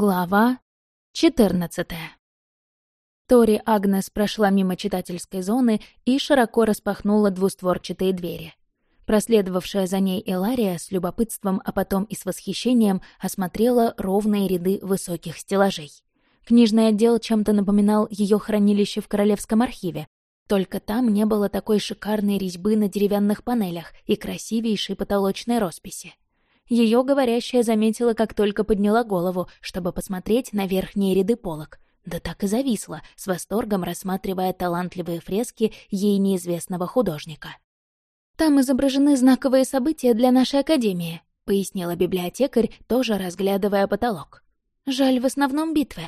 Глава 14 Тори Агнес прошла мимо читательской зоны и широко распахнула двустворчатые двери. Проследовавшая за ней Элария с любопытством, а потом и с восхищением осмотрела ровные ряды высоких стеллажей. Книжный отдел чем-то напоминал ее хранилище в Королевском архиве, только там не было такой шикарной резьбы на деревянных панелях и красивейшей потолочной росписи. Ее говорящая заметила, как только подняла голову, чтобы посмотреть на верхние ряды полок. Да так и зависла, с восторгом рассматривая талантливые фрески ей неизвестного художника. «Там изображены знаковые события для нашей академии», — пояснила библиотекарь, тоже разглядывая потолок. «Жаль, в основном битвы».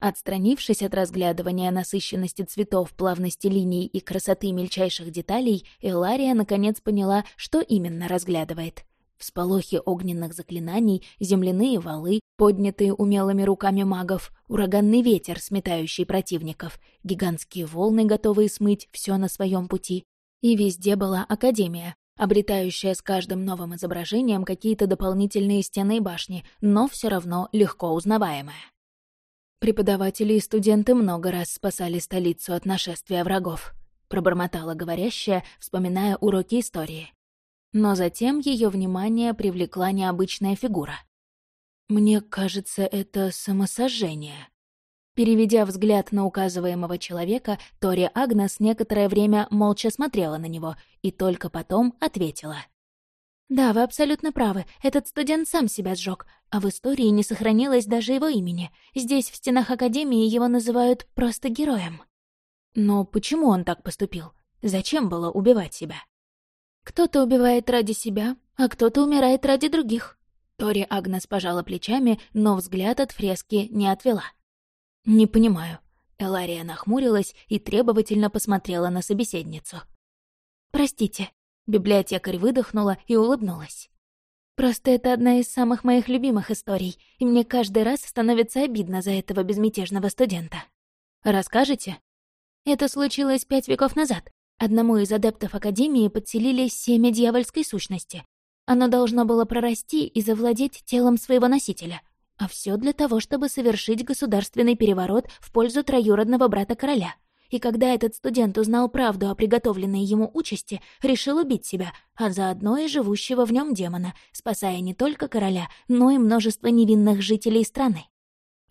Отстранившись от разглядывания насыщенности цветов, плавности линий и красоты мельчайших деталей, Элария наконец поняла, что именно разглядывает. Всполохи огненных заклинаний, земляные валы, поднятые умелыми руками магов, ураганный ветер, сметающий противников, гигантские волны, готовые смыть все на своем пути. И везде была Академия, обретающая с каждым новым изображением какие-то дополнительные стены и башни, но все равно легко узнаваемая. Преподаватели и студенты много раз спасали столицу от нашествия врагов, пробормотала говорящая, вспоминая уроки истории. Но затем ее внимание привлекла необычная фигура. «Мне кажется, это самосожжение». Переведя взгляд на указываемого человека, Тори Агнес некоторое время молча смотрела на него и только потом ответила. «Да, вы абсолютно правы. Этот студент сам себя сжег, а в истории не сохранилось даже его имени. Здесь, в стенах Академии, его называют просто героем». Но почему он так поступил? Зачем было убивать себя? Кто-то убивает ради себя, а кто-то умирает ради других. Тори Агнес пожала плечами, но взгляд от фрески не отвела. «Не понимаю». Элария нахмурилась и требовательно посмотрела на собеседницу. «Простите», — библиотекарь выдохнула и улыбнулась. «Просто это одна из самых моих любимых историй, и мне каждый раз становится обидно за этого безмятежного студента. Расскажете?» Это случилось пять веков назад, Одному из адептов Академии подселили семя дьявольской сущности. Оно должно было прорасти и завладеть телом своего носителя. А все для того, чтобы совершить государственный переворот в пользу троюродного брата короля. И когда этот студент узнал правду о приготовленной ему участи, решил убить себя, а заодно и живущего в нем демона, спасая не только короля, но и множество невинных жителей страны.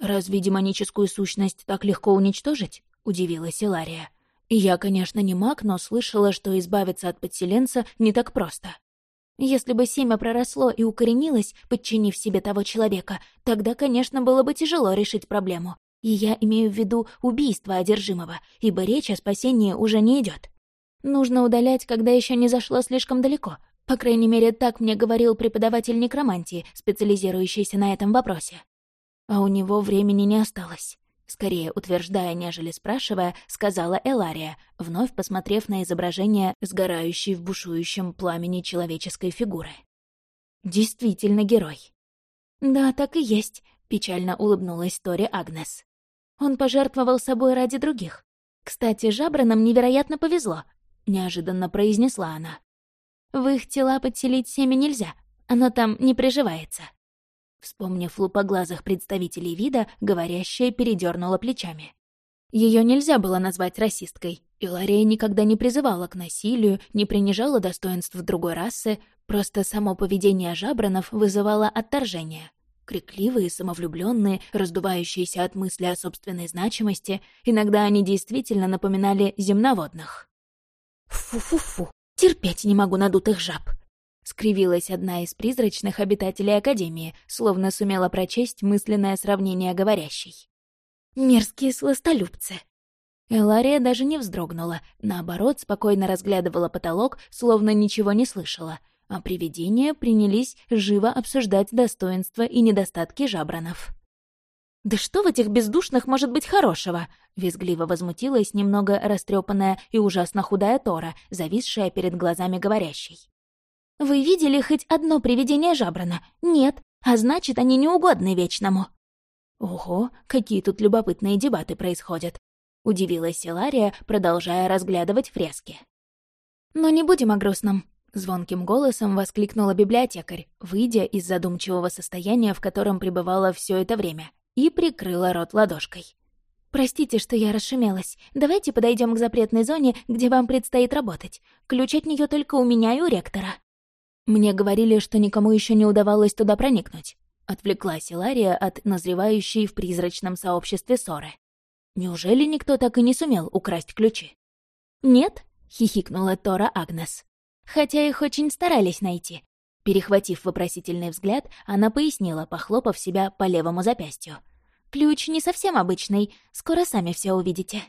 «Разве демоническую сущность так легко уничтожить?» — удивилась Илария. Я, конечно, не маг, но слышала, что избавиться от подселенца не так просто. Если бы семя проросло и укоренилось, подчинив себе того человека, тогда, конечно, было бы тяжело решить проблему. И я имею в виду убийство одержимого, ибо речь о спасении уже не идет. Нужно удалять, когда еще не зашло слишком далеко. По крайней мере, так мне говорил преподаватель некромантии, специализирующийся на этом вопросе. А у него времени не осталось скорее утверждая, нежели спрашивая, сказала Элария, вновь посмотрев на изображение сгорающей в бушующем пламени человеческой фигуры. «Действительно герой». «Да, так и есть», — печально улыбнулась Тори Агнес. «Он пожертвовал собой ради других. Кстати, жабранам невероятно повезло», — неожиданно произнесла она. «В их тела подселить семя нельзя, оно там не приживается». Вспомнив лупоглазых представителей вида, говорящая передернула плечами. Ее нельзя было назвать расисткой, и Лария никогда не призывала к насилию, не принижала достоинств другой расы, просто само поведение жабранов вызывало отторжение. Крикливые, самовлюбленные, раздувающиеся от мысли о собственной значимости, иногда они действительно напоминали земноводных. «Фу-фу-фу, терпеть не могу надутых жаб», скривилась одна из призрачных обитателей Академии, словно сумела прочесть мысленное сравнение говорящей. «Мерзкие сластолюбцы!» Элария даже не вздрогнула, наоборот, спокойно разглядывала потолок, словно ничего не слышала, а привидения принялись живо обсуждать достоинства и недостатки жабранов. «Да что в этих бездушных может быть хорошего?» — визгливо возмутилась немного растрепанная и ужасно худая Тора, зависшая перед глазами говорящей. Вы видели хоть одно привидение Жабрана? Нет, а значит, они не угодны Вечному». «Ого, какие тут любопытные дебаты происходят», — удивилась Силария, продолжая разглядывать фрески. «Но не будем о грустном», Звонким голосом воскликнула библиотекарь, выйдя из задумчивого состояния, в котором пребывала все это время, и прикрыла рот ладошкой. «Простите, что я расшумелась. Давайте подойдем к запретной зоне, где вам предстоит работать. Ключ от нее только у меня и у ректора». Мне говорили, что никому еще не удавалось туда проникнуть. Отвлеклась Илария от назревающей в призрачном сообществе ссоры. Неужели никто так и не сумел украсть ключи? «Нет», — хихикнула Тора Агнес. «Хотя их очень старались найти». Перехватив вопросительный взгляд, она пояснила, похлопав себя по левому запястью. «Ключ не совсем обычный, скоро сами все увидите».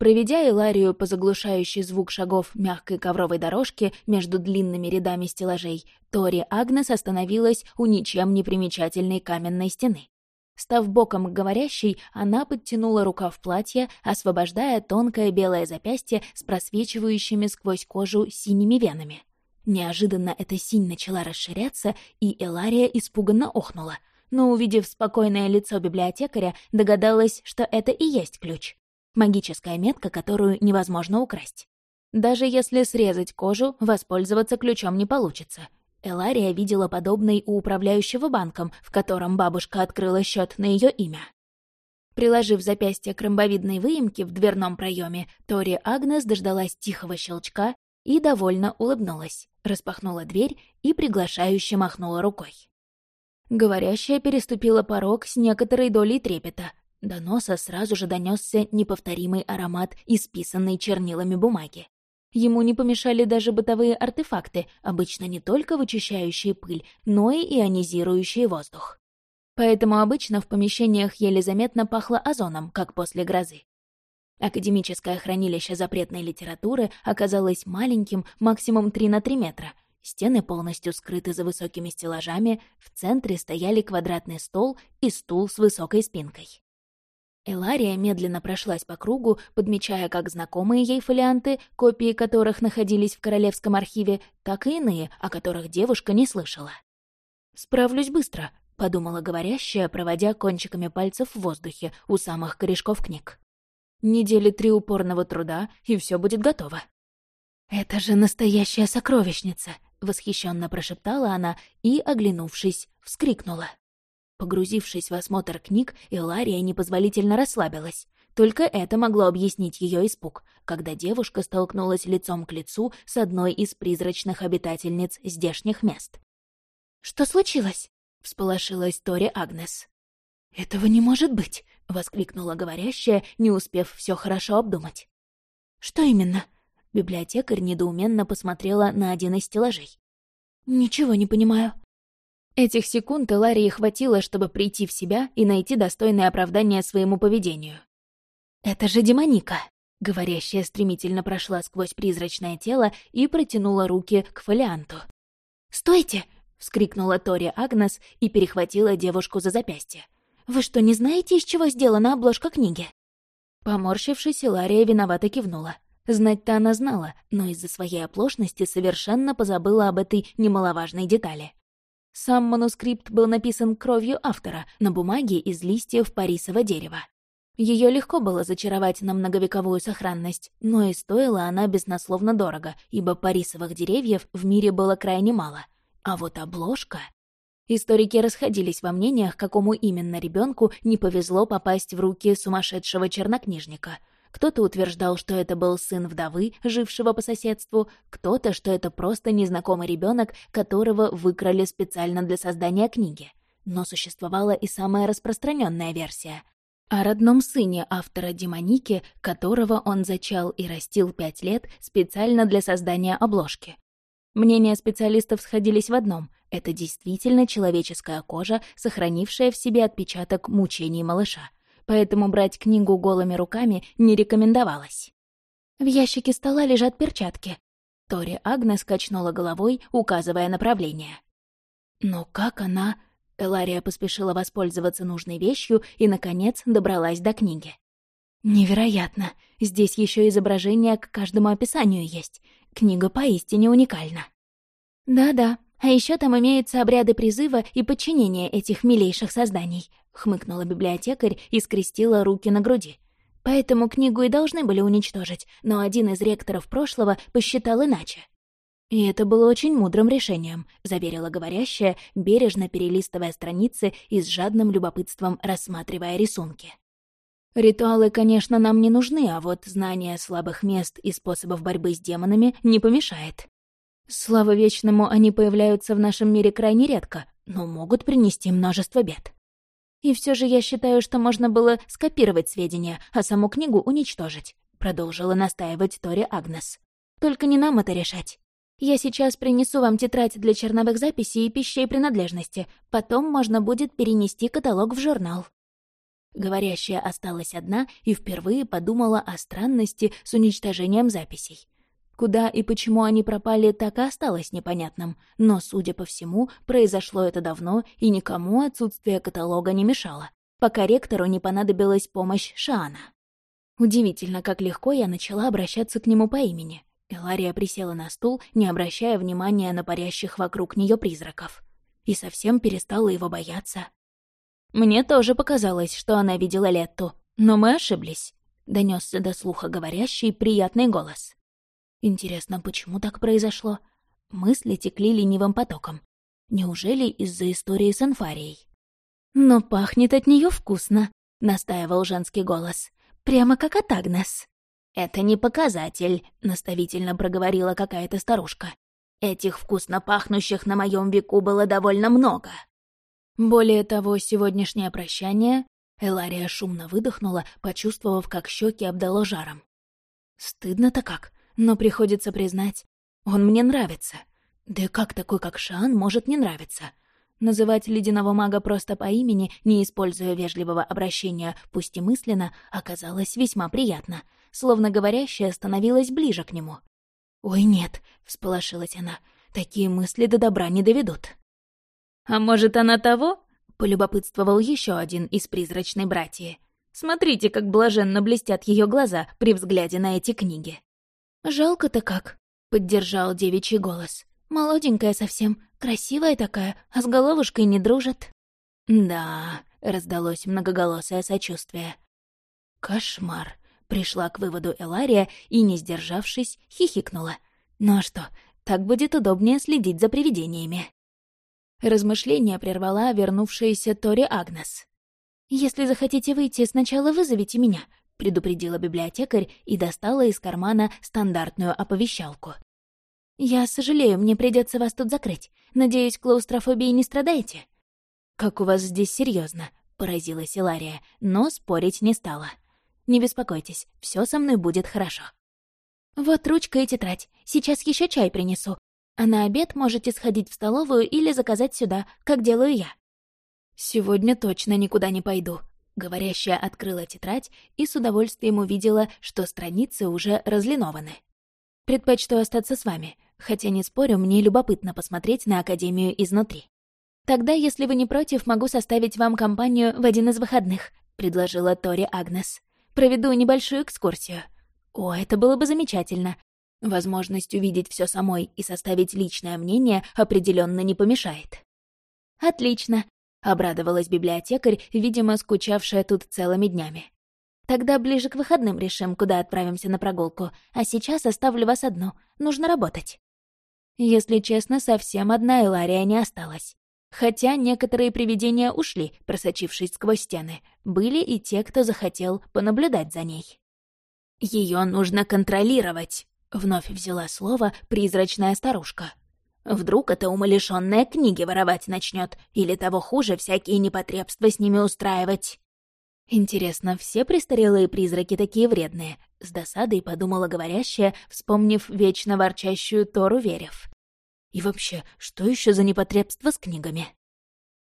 Проведя Иларию по заглушающей звук шагов мягкой ковровой дорожке между длинными рядами стеллажей, Тори Агнес остановилась у ничем не примечательной каменной стены. Став боком к говорящей, она подтянула рукав платья, освобождая тонкое белое запястье с просвечивающими сквозь кожу синими венами. Неожиданно эта синь начала расширяться, и Элария испуганно охнула, но, увидев спокойное лицо библиотекаря, догадалась, что это и есть ключ. Магическая метка, которую невозможно украсть. Даже если срезать кожу, воспользоваться ключом не получится. Элария видела подобный у управляющего банком, в котором бабушка открыла счет на ее имя. Приложив запястье к ромбовидной выемке в дверном проеме, Тори Агнес дождалась тихого щелчка и довольно улыбнулась, распахнула дверь и приглашающе махнула рукой. Говорящая переступила порог с некоторой долей трепета, до носа сразу же донесся неповторимый аромат исписанной чернилами бумаги. Ему не помешали даже бытовые артефакты, обычно не только вычищающие пыль, но и ионизирующие воздух. Поэтому обычно в помещениях еле заметно пахло озоном, как после грозы. Академическое хранилище запретной литературы оказалось маленьким, максимум 3 на 3 метра. Стены полностью скрыты за высокими стеллажами, в центре стояли квадратный стол и стул с высокой спинкой. Элария медленно прошлась по кругу, подмечая как знакомые ей фолианты, копии которых находились в Королевском архиве, так и иные, о которых девушка не слышала. «Справлюсь быстро», — подумала говорящая, проводя кончиками пальцев в воздухе у самых корешков книг. «Недели три упорного труда, и все будет готово». «Это же настоящая сокровищница!» — восхищенно прошептала она и, оглянувшись, вскрикнула. Погрузившись в осмотр книг, Элария непозволительно расслабилась. Только это могло объяснить ее испуг, когда девушка столкнулась лицом к лицу с одной из призрачных обитательниц здешних мест. «Что случилось?» — всполошилась Тори Агнес. «Этого не может быть!» — воскликнула говорящая, не успев все хорошо обдумать. «Что именно?» Библиотекарь недоуменно посмотрела на один из стеллажей. «Ничего не понимаю». Этих секунд Ларии хватило, чтобы прийти в себя и найти достойное оправдание своему поведению. «Это же демоника!» Говорящая стремительно прошла сквозь призрачное тело и протянула руки к фолианту. «Стойте!» — вскрикнула Тори Агнес и перехватила девушку за запястье. «Вы что, не знаете, из чего сделана обложка книги?» Поморщившись, Лария виновато кивнула. Знать-то она знала, но из-за своей оплошности совершенно позабыла об этой немаловажной детали. Сам манускрипт был написан кровью автора на бумаге из листьев парисового дерева. Ее легко было зачаровать на многовековую сохранность, но и стоила она безнасловно дорого, ибо парисовых деревьев в мире было крайне мало. А вот обложка... Историки расходились во мнениях, какому именно ребенку не повезло попасть в руки сумасшедшего чернокнижника — кто-то утверждал, что это был сын вдовы, жившего по соседству, кто-то, что это просто незнакомый ребенок, которого выкрали специально для создания книги. Но существовала и самая распространенная версия о родном сыне автора «Демоники», которого он зачал и растил пять лет специально для создания обложки. Мнения специалистов сходились в одном — это действительно человеческая кожа, сохранившая в себе отпечаток мучений малыша поэтому брать книгу голыми руками не рекомендовалось. В ящике стола лежат перчатки. Тори Агнес качнула головой, указывая направление. Но как она... Элария поспешила воспользоваться нужной вещью и, наконец, добралась до книги. Невероятно! Здесь еще изображение к каждому описанию есть. Книга поистине уникальна. Да-да, а еще там имеются обряды призыва и подчинения этих милейших созданий. — хмыкнула библиотекарь и скрестила руки на груди. «Поэтому книгу и должны были уничтожить, но один из ректоров прошлого посчитал иначе». И это было очень мудрым решением, заверила говорящая, бережно перелистывая страницы и с жадным любопытством рассматривая рисунки. Ритуалы, конечно, нам не нужны, а вот знание слабых мест и способов борьбы с демонами не помешает. Слава Вечному, они появляются в нашем мире крайне редко, но могут принести множество бед. И все же я считаю, что можно было скопировать сведения, а саму книгу уничтожить, продолжила настаивать Тори Агнес. Только не нам это решать. Я сейчас принесу вам тетрадь для черновых записей и пищей принадлежности. Потом можно будет перенести каталог в журнал». Говорящая осталась одна и впервые подумала о странности с уничтожением записей. Куда и почему они пропали, так и осталось непонятным, но, судя по всему, произошло это давно, и никому отсутствие каталога не мешало, пока ректору не понадобилась помощь Шана. Удивительно, как легко я начала обращаться к нему по имени. Элария присела на стул, не обращая внимания на парящих вокруг нее призраков. И совсем перестала его бояться. Мне тоже показалось, что она видела Летту, но мы ошиблись. Донесся до слуха говорящий приятный голос. Интересно, почему так произошло? Мысли текли ленивым потоком. Неужели из-за истории с Анфарией? «Но пахнет от нее вкусно», — настаивал женский голос. «Прямо как от Агнес». «Это не показатель», — наставительно проговорила какая-то старушка. «Этих вкусно пахнущих на моем веку было довольно много». Более того, сегодняшнее прощание Элария шумно выдохнула, почувствовав, как щеки обдало жаром. Стыдно-то как, но приходится признать, он мне нравится. Да как такой, как Шан, может не нравиться? Называть ледяного мага просто по имени, не используя вежливого обращения, пусть и мысленно, оказалось весьма приятно — словно говорящая становилась ближе к нему. «Ой, нет», — всполошилась она, — «такие мысли до добра не доведут». «А может, она того?» — полюбопытствовал еще один из призрачной братьи. «Смотрите, как блаженно блестят ее глаза при взгляде на эти книги». «Жалко-то как», — поддержал девичий голос. «Молоденькая совсем, красивая такая, а с головушкой не дружит». «Да», — раздалось многоголосое сочувствие. «Кошмар», Пришла к выводу Элария и, не сдержавшись, хихикнула. «Ну а что, так будет удобнее следить за привидениями». Размышление прервала вернувшаяся Тори Агнес. «Если захотите выйти, сначала вызовите меня», — предупредила библиотекарь и достала из кармана стандартную оповещалку. «Я сожалею, мне придется вас тут закрыть. Надеюсь, клаустрофобией не страдаете?» «Как у вас здесь серьезно, поразилась Илария, но спорить не стала. Не беспокойтесь, все со мной будет хорошо. Вот ручка и тетрадь. Сейчас еще чай принесу. А на обед можете сходить в столовую или заказать сюда, как делаю я. Сегодня точно никуда не пойду. Говорящая открыла тетрадь и с удовольствием увидела, что страницы уже разлинованы. Предпочту остаться с вами, хотя не спорю, мне любопытно посмотреть на Академию изнутри. Тогда, если вы не против, могу составить вам компанию в один из выходных, предложила Тори Агнес проведу небольшую экскурсию. О, это было бы замечательно. Возможность увидеть все самой и составить личное мнение определенно не помешает. Отлично, обрадовалась библиотекарь, видимо, скучавшая тут целыми днями. Тогда ближе к выходным решим, куда отправимся на прогулку, а сейчас оставлю вас одну, нужно работать. Если честно, совсем одна Элария не осталась. Хотя некоторые привидения ушли, просочившись сквозь стены. Были и те, кто захотел понаблюдать за ней. Ее нужно контролировать», — вновь взяла слово призрачная старушка. «Вдруг эта умалишённая книги воровать начнет, или того хуже, всякие непотребства с ними устраивать». «Интересно, все престарелые призраки такие вредные?» — с досадой подумала говорящая, вспомнив вечно ворчащую Тору Верев. И вообще, что еще за непотребство с книгами?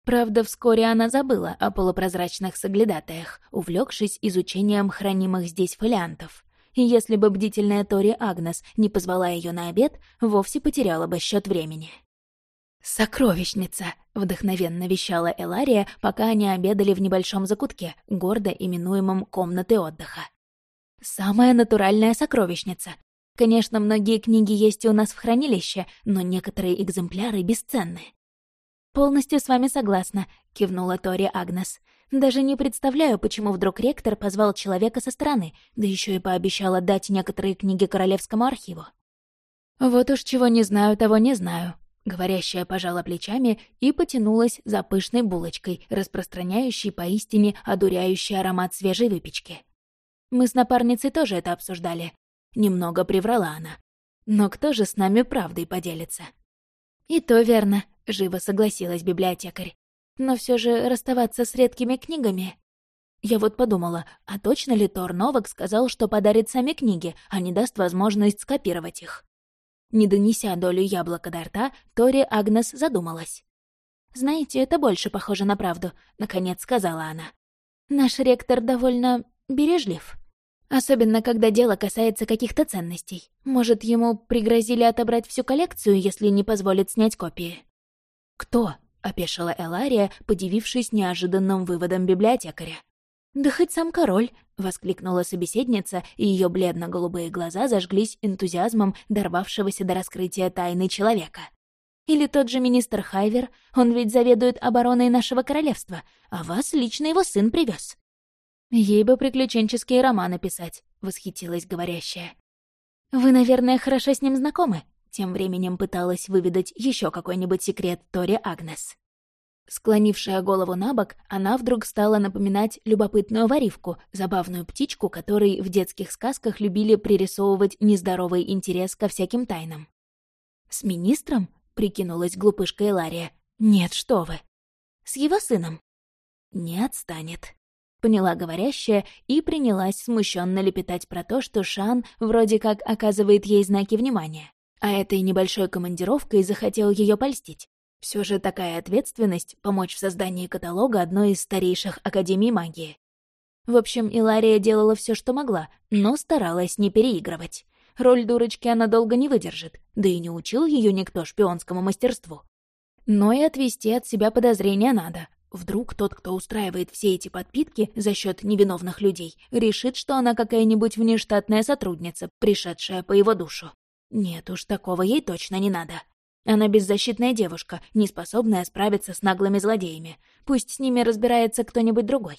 Правда, вскоре она забыла о полупрозрачных соглядатаях, увлекшись изучением хранимых здесь фолиантов. И если бы бдительная Тори Агнес не позвала ее на обед, вовсе потеряла бы счет времени. «Сокровищница!» — вдохновенно вещала Элария, пока они обедали в небольшом закутке, гордо именуемом «комнаты отдыха». «Самая натуральная сокровищница, Конечно, многие книги есть у нас в хранилище, но некоторые экземпляры бесценны. «Полностью с вами согласна», — кивнула Тори Агнес. «Даже не представляю, почему вдруг ректор позвал человека со стороны, да еще и пообещал отдать некоторые книги Королевскому архиву». Вот уж чего не знаю, того не знаю. Говорящая пожала плечами и потянулась за пышной булочкой, распространяющей поистине одуряющий аромат свежей выпечки. Мы с напарницей тоже это обсуждали. Немного приврала она. Но кто же с нами правдой поделится? И то верно, живо согласилась библиотекарь. Но все же расставаться с редкими книгами... Я вот подумала, а точно ли Тор Новак сказал, что подарит сами книги, а не даст возможность скопировать их? Не донеся долю яблока до рта, Тори Агнес задумалась. «Знаете, это больше похоже на правду», — наконец сказала она. «Наш ректор довольно бережлив. Особенно, когда дело касается каких-то ценностей. Может, ему пригрозили отобрать всю коллекцию, если не позволит снять копии?» «Кто?» — опешила Элария, подивившись неожиданным выводом библиотекаря. «Да хоть сам король!» — воскликнула собеседница, и ее бледно-голубые глаза зажглись энтузиазмом дорвавшегося до раскрытия тайны человека. «Или тот же министр Хайвер, он ведь заведует обороной нашего королевства, а вас лично его сын привез. «Ей бы приключенческие романы писать», — восхитилась говорящая. «Вы, наверное, хорошо с ним знакомы?» Тем временем пыталась выведать еще какой-нибудь секрет Тори Агнес. Склонившая голову на бок, она вдруг стала напоминать любопытную воривку, забавную птичку, которой в детских сказках любили пририсовывать нездоровый интерес ко всяким тайнам. «С министром?» — прикинулась глупышка Элария. «Нет, что вы!» «С его сыном?» «Не отстанет», — поняла говорящая и принялась смущенно лепетать про то, что Шан вроде как оказывает ей знаки внимания, а этой небольшой командировкой захотел ее польстить. Все же такая ответственность — помочь в создании каталога одной из старейших Академий магии. В общем, Илария делала все, что могла, но старалась не переигрывать. Роль дурочки она долго не выдержит, да и не учил ее никто шпионскому мастерству. Но и отвести от себя подозрения надо. Вдруг тот, кто устраивает все эти подпитки за счет невиновных людей, решит, что она какая-нибудь внештатная сотрудница, пришедшая по его душу. Нет уж, такого ей точно не надо. Она беззащитная девушка, не способная справиться с наглыми злодеями. Пусть с ними разбирается кто-нибудь другой.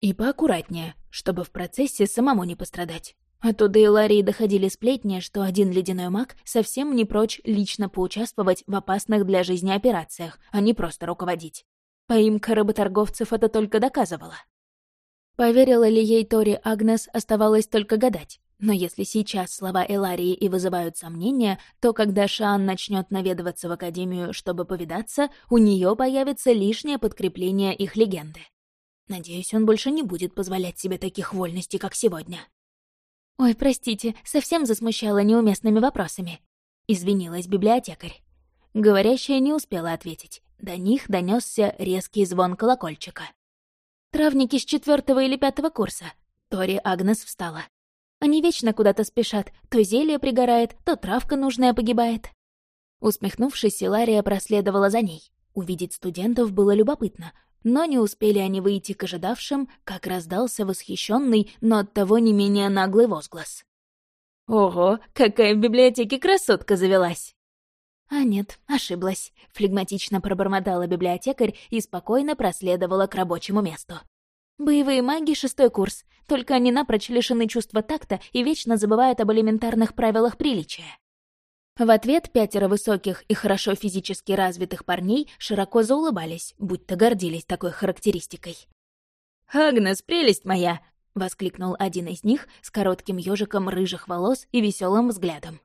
И поаккуратнее, чтобы в процессе самому не пострадать. А то до Иларии доходили сплетни, что один ледяной маг совсем не прочь лично поучаствовать в опасных для жизни операциях, а не просто руководить. Поимка работорговцев это только доказывала. Поверила ли ей Тори Агнес, оставалось только гадать. Но если сейчас слова Эларии и вызывают сомнения, то когда Шан начнет наведываться в Академию, чтобы повидаться, у нее появится лишнее подкрепление их легенды. Надеюсь, он больше не будет позволять себе таких вольностей, как сегодня. «Ой, простите, совсем засмущала неуместными вопросами», — извинилась библиотекарь. Говорящая не успела ответить. До них донесся резкий звон колокольчика. «Травники с четвертого или пятого курса». Тори Агнес встала. Они вечно куда-то спешат. То зелье пригорает, то травка нужная погибает. Усмехнувшись, Илария проследовала за ней. Увидеть студентов было любопытно, но не успели они выйти к ожидавшим, как раздался восхищенный, но оттого не менее наглый возглас. «Ого, какая в библиотеке красотка завелась!» «А нет, ошиблась», — флегматично пробормотала библиотекарь и спокойно проследовала к рабочему месту. Боевые маги — шестой курс, только они напрочь лишены чувства такта и вечно забывают об элементарных правилах приличия. В ответ пятеро высоких и хорошо физически развитых парней широко заулыбались, будто гордились такой характеристикой. «Агнес, прелесть моя!» — воскликнул один из них с коротким ежиком рыжих волос и веселым взглядом.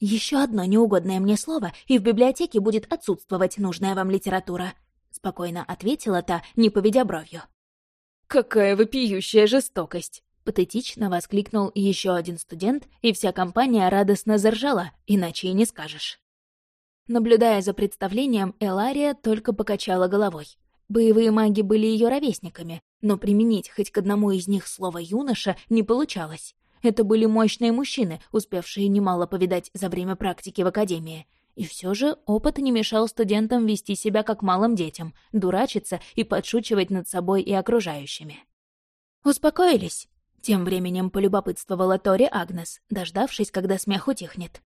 Еще одно неугодное мне слово, и в библиотеке будет отсутствовать нужная вам литература», — спокойно ответила та, не поведя бровью. «Какая вопиющая жестокость!» — патетично воскликнул еще один студент, и вся компания радостно заржала, иначе и не скажешь. Наблюдая за представлением, Элария только покачала головой. Боевые маги были ее ровесниками, но применить хоть к одному из них слово «юноша» не получалось. Это были мощные мужчины, успевшие немало повидать за время практики в академии, и все же опыт не мешал студентам вести себя как малым детям, дурачиться и подшучивать над собой и окружающими. «Успокоились?» — тем временем полюбопытствовала Тори Агнес, дождавшись, когда смех утихнет.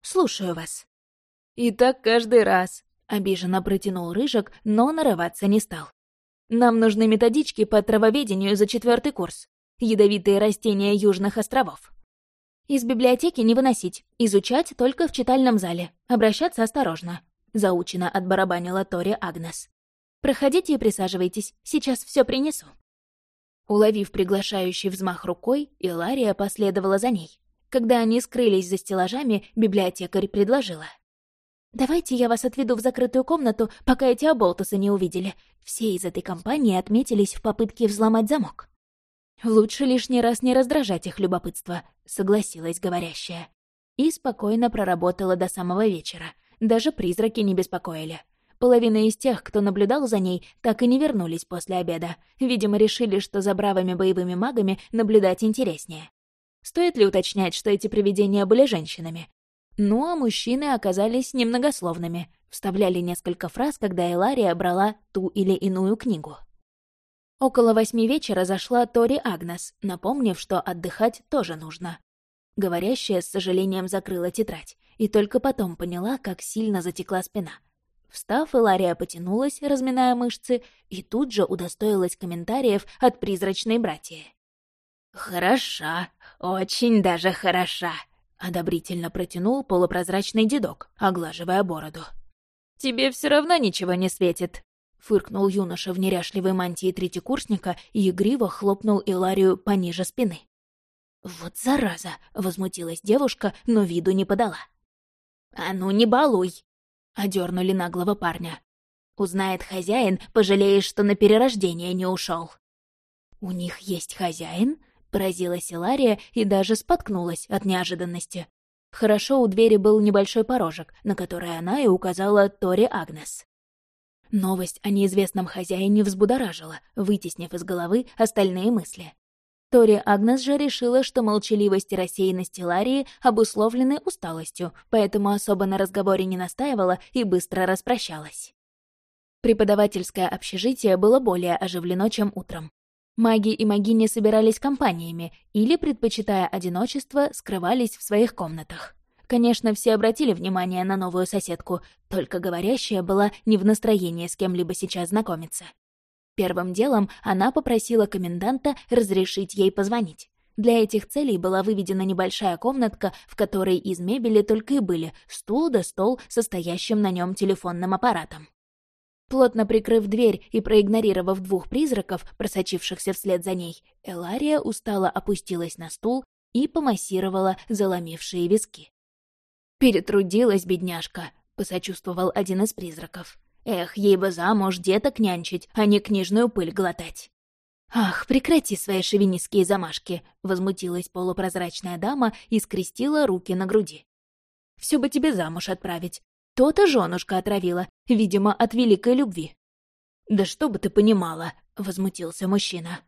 «Слушаю вас». «И так каждый раз», — обиженно протянул Рыжик, но нарываться не стал. «Нам нужны методички по травоведению за четвертый курс. Ядовитые растения Южных островов». Из библиотеки не выносить, изучать только в читальном зале, обращаться осторожно», — заучено отбарабанила Тори Агнес. «Проходите и присаживайтесь, сейчас все принесу». Уловив приглашающий взмах рукой, Илария последовала за ней. Когда они скрылись за стеллажами, библиотекарь предложила. «Давайте я вас отведу в закрытую комнату, пока эти оболтусы не увидели. Все из этой компании отметились в попытке взломать замок». «Лучше лишний раз не раздражать их любопытство», — согласилась говорящая. И спокойно проработала до самого вечера. Даже призраки не беспокоили. Половина из тех, кто наблюдал за ней, так и не вернулись после обеда. Видимо, решили, что за бравыми боевыми магами наблюдать интереснее. Стоит ли уточнять, что эти привидения были женщинами? Ну, а мужчины оказались немногословными. Вставляли несколько фраз, когда Элария брала ту или иную книгу. Около восьми вечера зашла Тори Агнес, напомнив, что отдыхать тоже нужно. Говорящая с сожалением закрыла тетрадь, и только потом поняла, как сильно затекла спина. Встав, Илария потянулась, разминая мышцы, и тут же удостоилась комментариев от призрачной братьи. «Хороша, очень даже хороша», — одобрительно протянул полупрозрачный дедок, оглаживая бороду. «Тебе все равно ничего не светит», Фыркнул юноша в неряшливой мантии третьекурсника и игриво хлопнул Иларию пониже спины. «Вот зараза!» — возмутилась девушка, но виду не подала. «А ну не балуй!» — одернули наглого парня. «Узнает хозяин, пожалеешь, что на перерождение не ушел. «У них есть хозяин?» — поразилась Илария и даже споткнулась от неожиданности. Хорошо у двери был небольшой порожек, на который она и указала Тори Агнес. Новость о неизвестном хозяине взбудоражила, вытеснив из головы остальные мысли. Тори Агнес же решила, что молчаливость и рассеянность Ларии обусловлены усталостью, поэтому особо на разговоре не настаивала и быстро распрощалась. Преподавательское общежитие было более оживлено, чем утром. Маги и магини собирались компаниями или, предпочитая одиночество, скрывались в своих комнатах. Конечно, все обратили внимание на новую соседку, только говорящая была не в настроении с кем-либо сейчас знакомиться. Первым делом она попросила коменданта разрешить ей позвонить. Для этих целей была выведена небольшая комнатка, в которой из мебели только и были стул да стол со стоящим на нем телефонным аппаратом. Плотно прикрыв дверь и проигнорировав двух призраков, просочившихся вслед за ней, Элария устало опустилась на стул и помассировала заломившие виски. «Перетрудилась, бедняжка», — посочувствовал один из призраков. «Эх, ей бы замуж деток нянчить, а не книжную пыль глотать». «Ах, прекрати свои шовинистские замашки!» — возмутилась полупрозрачная дама и скрестила руки на груди. «Все бы тебе замуж отправить. То-то женушка отравила, видимо, от великой любви». «Да что бы ты понимала!» — возмутился мужчина.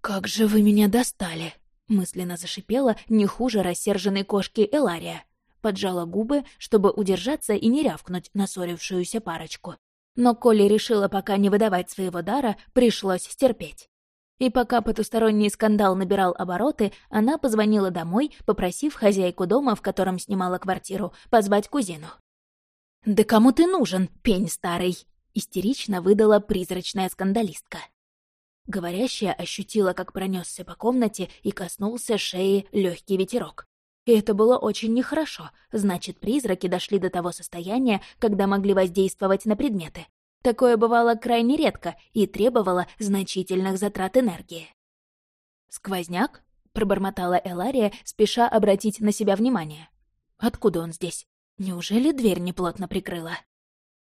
«Как же вы меня достали!» — мысленно зашипела не хуже рассерженной кошки Элария поджала губы, чтобы удержаться и не рявкнуть на ссорившуюся парочку. Но Коля решила пока не выдавать своего дара, пришлось стерпеть. И пока потусторонний скандал набирал обороты, она позвонила домой, попросив хозяйку дома, в котором снимала квартиру, позвать кузину. «Да кому ты нужен, пень старый?» — истерично выдала призрачная скандалистка. Говорящая ощутила, как пронесся по комнате и коснулся шеи легкий ветерок. И это было очень нехорошо. Значит, призраки дошли до того состояния, когда могли воздействовать на предметы. Такое бывало крайне редко и требовало значительных затрат энергии. «Сквозняк?» — пробормотала Элария, спеша обратить на себя внимание. «Откуда он здесь? Неужели дверь неплотно прикрыла?»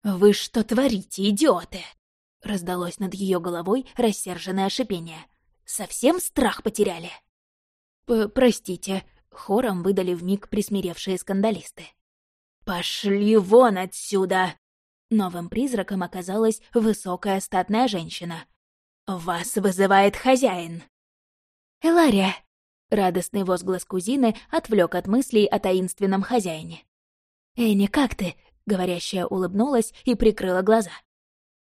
«Вы что творите, идиоты?» — раздалось над ее головой рассерженное шипение. «Совсем страх потеряли?» «Простите», Хором выдали вмиг присмиревшие скандалисты. «Пошли вон отсюда!» Новым призраком оказалась высокая статная женщина. «Вас вызывает хозяин!» «Элария!» Радостный возглас кузины отвлек от мыслей о таинственном хозяине. «Энни, как ты?» — говорящая улыбнулась и прикрыла глаза.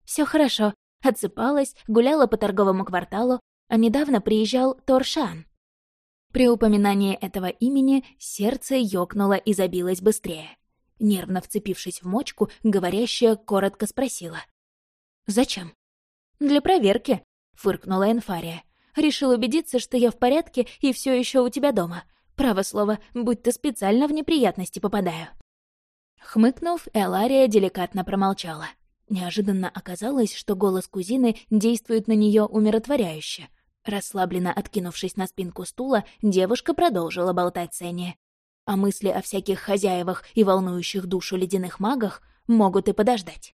Все хорошо. Отсыпалась, гуляла по торговому кварталу, а недавно приезжал Торшан. При упоминании этого имени сердце ёкнуло и забилось быстрее. Нервно вцепившись в мочку, говорящая коротко спросила. «Зачем?» «Для проверки», — фыркнула Энфария. «Решил убедиться, что я в порядке и все еще у тебя дома. Право слово, будь-то специально в неприятности попадаю». Хмыкнув, Элария деликатно промолчала. Неожиданно оказалось, что голос кузины действует на нее умиротворяюще. Расслабленно откинувшись на спинку стула, девушка продолжила болтать с Энни. А мысли о всяких хозяевах и волнующих душу ледяных магах могут и подождать.